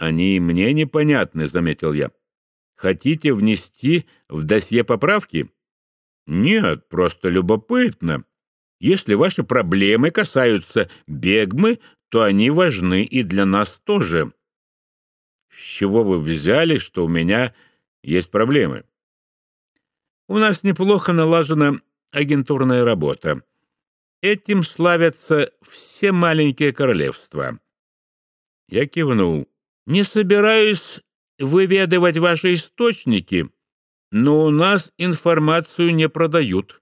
Они и мне непонятны, — заметил я. Хотите внести в досье поправки? Нет, просто любопытно. Если ваши проблемы касаются Бегмы, то они важны и для нас тоже. С чего вы взяли, что у меня есть проблемы? У нас неплохо налажена агентурная работа. Этим славятся все маленькие королевства. Я кивнул. Не собираюсь выведывать ваши источники, но у нас информацию не продают.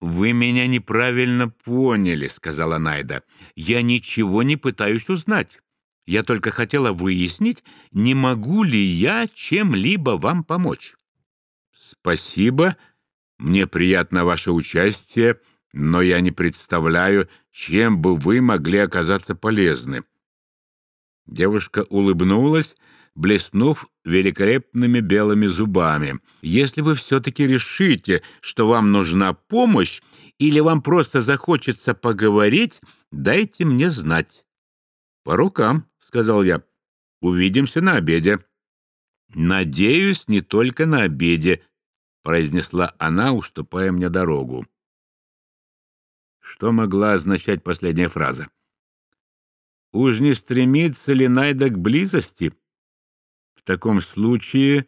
«Вы меня неправильно поняли», — сказала Найда. «Я ничего не пытаюсь узнать. Я только хотела выяснить, не могу ли я чем-либо вам помочь». «Спасибо. Мне приятно ваше участие, но я не представляю, чем бы вы могли оказаться полезны». Девушка улыбнулась, блеснув великолепными белыми зубами. «Если вы все-таки решите, что вам нужна помощь, или вам просто захочется поговорить, дайте мне знать». «По рукам», — сказал я. «Увидимся на обеде». «Надеюсь, не только на обеде», — произнесла она, уступая мне дорогу. Что могла означать последняя фраза? Уж не стремится ли Найда к близости? В таком случае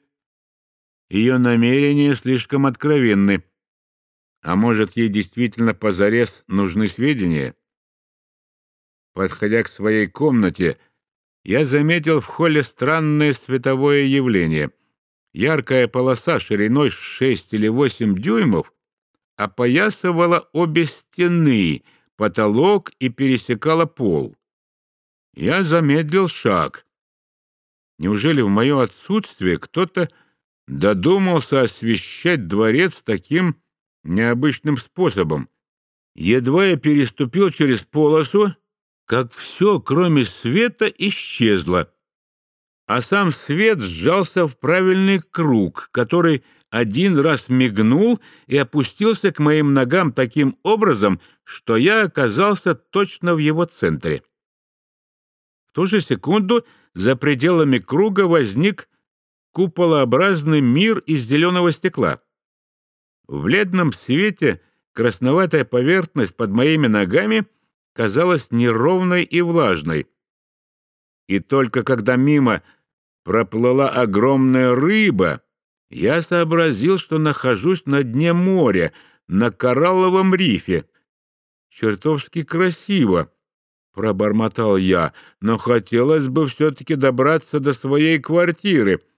ее намерения слишком откровенны. А может, ей действительно позарез нужны сведения? Подходя к своей комнате, я заметил в холле странное световое явление. Яркая полоса шириной 6 или 8 дюймов опоясывала обе стены, потолок и пересекала пол. Я замедлил шаг. Неужели в мое отсутствие кто-то додумался освещать дворец таким необычным способом? Едва я переступил через полосу, как все, кроме света, исчезло, а сам свет сжался в правильный круг, который один раз мигнул и опустился к моим ногам таким образом, что я оказался точно в его центре. Ту же секунду за пределами круга возник куполообразный мир из зеленого стекла. В бледном свете красноватая поверхность под моими ногами казалась неровной и влажной. И только когда мимо проплыла огромная рыба, я сообразил, что нахожусь на дне моря, на коралловом рифе. Чертовски красиво пробормотал я, но хотелось бы все-таки добраться до своей квартиры —